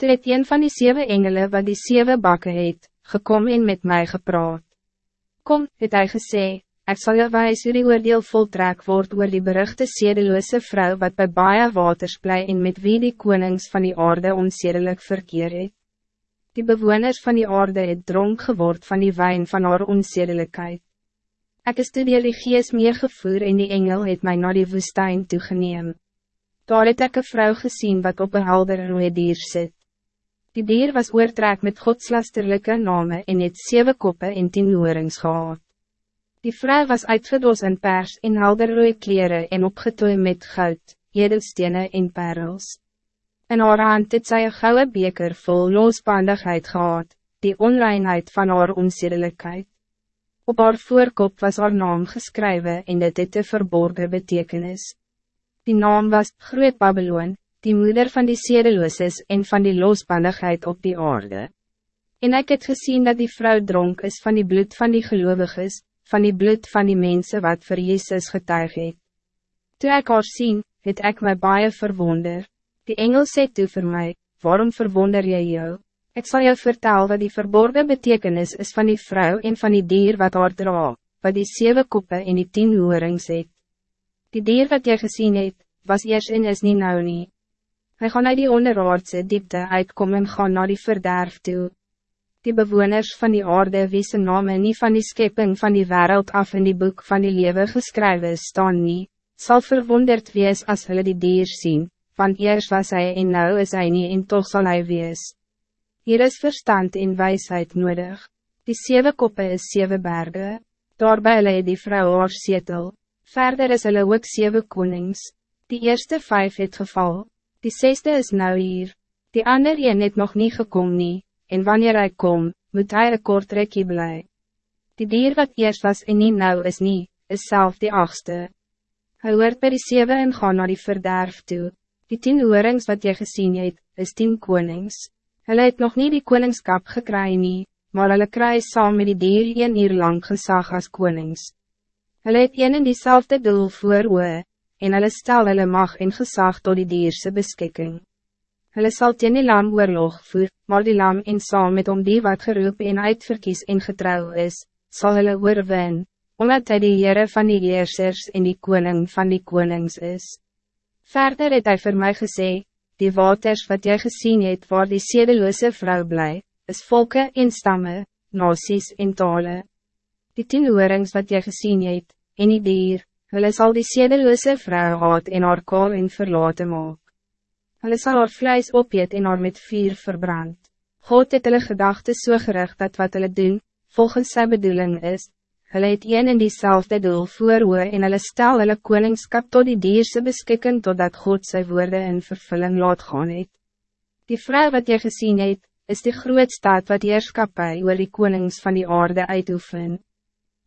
Toe het een van die zeven engelen wat die zeven bakken het, gekom en met mij gepraat. Kom, het hy gesê, ek sal jou wijs hoe die oordeel voltrek word oor die beruchte sedeloose vrouw wat bij baie waters bly en met wie die konings van die aarde onzedelijk verkeer het. Die bewoners van die aarde het dronk geword van die wijn van haar onzedelijkheid. Ek is toe die gees meegevoer en die engel het mij naar die woestijn toegeneem. Daar het ek een vrou gezien wat op een helder rode dier zit. Die dier was oortrek met godslasterlijke name en het zeven koppen en tien oorings gehad. Die vrouw was uitgedoos in pers en helder rode kleren en opgetooi met goud, edelstenen en perels. In haar hand het sy een gouden beker vol losbandigheid gehad, die onreinheid van haar onzedelijkheid. Op haar voorkop was haar naam geschreven en dit het een verborgen betekenis. Die naam was Groot Babylon, die moeder van die sedelooses en van die losbandigheid op die aarde. En ik het gezien dat die vrouw dronk is van die bloed van die gelovigen, van die bloed van die mensen wat voor Jezus getuig het. Toe ek haar sien, het ek my baie verwonder. Die engel sê toe vir my, waarom verwonder jy jou? Ik zal jou vertellen wat die verborgen betekenis is van die vrouw en van die dier wat haar dra, wat die zeven koppen en die tien hoorings het. Die dier wat jy gezien het, was eerst en is nie nou nie. Hy gaan uit die onderaardse diepte uitkom en gaan naar die verderf toe. Die bewoners van die aarde wie se name nie van die schepping van die wereld af in die boek van die lewe geskrywe staan nie, sal verwonderd wees als hulle die dier zien, want eerst was hij en nou is hij niet en toch zal hij wees. Hier is verstand en wijsheid nodig. Die zeven koppen is zeven bergen. Daarbij lei die vrouw haar zetel. Verder is hulle ook zeven konings. Die eerste vijf het geval. Die zesde is nou hier. Die ander een het nog niet gekomen nie. En wanneer hij kom, moet hij een kort rekje blij. Die dier wat eerst was en nie nou is nie, is zelf die achtste. Hij hoort bij die zeven en gaan naar die verderf toe. Die tien oorings wat je gezien het, is tien konings. Hulle het nog niet die koningskap gekry nie, maar hulle kry saam met die dier een uur lang gezag as konings. Hulle het een en diezelfde doel voor oe, en hulle stel hulle mag en gezag tot die dierse beskikking. Hulle sal teen die lam oorlog voer, maar die lam en saam met om die wat geroep en uitverkies en getrouw is, zal hulle oorwin, omdat hy die Heere van die Heersers en die koning van die konings is. Verder het hy vir my gesê, die waters wat jy gezien het waar die sedeloose vrouw bly, is volken en stammen, nasies en tale. Die tien oorings wat jy gezien het, en die dier, hulle sal die sedeloose vrouw haat en haar kool en verlaten maak. Hulle sal haar vlees opjeet en haar met vuur verbrand. God het hulle gedachte so gericht dat wat hulle doen, volgens zijn bedoeling is, Hulle het een en diezelfde doel voor oor en hulle stel hulle koningskap tot die dierse beskikking totdat God zijn woorden in vervulling laat gaan het. Die vrouw wat je gezien het, is de grootstaat wat heerskapie oor die konings van die aarde uitoefen.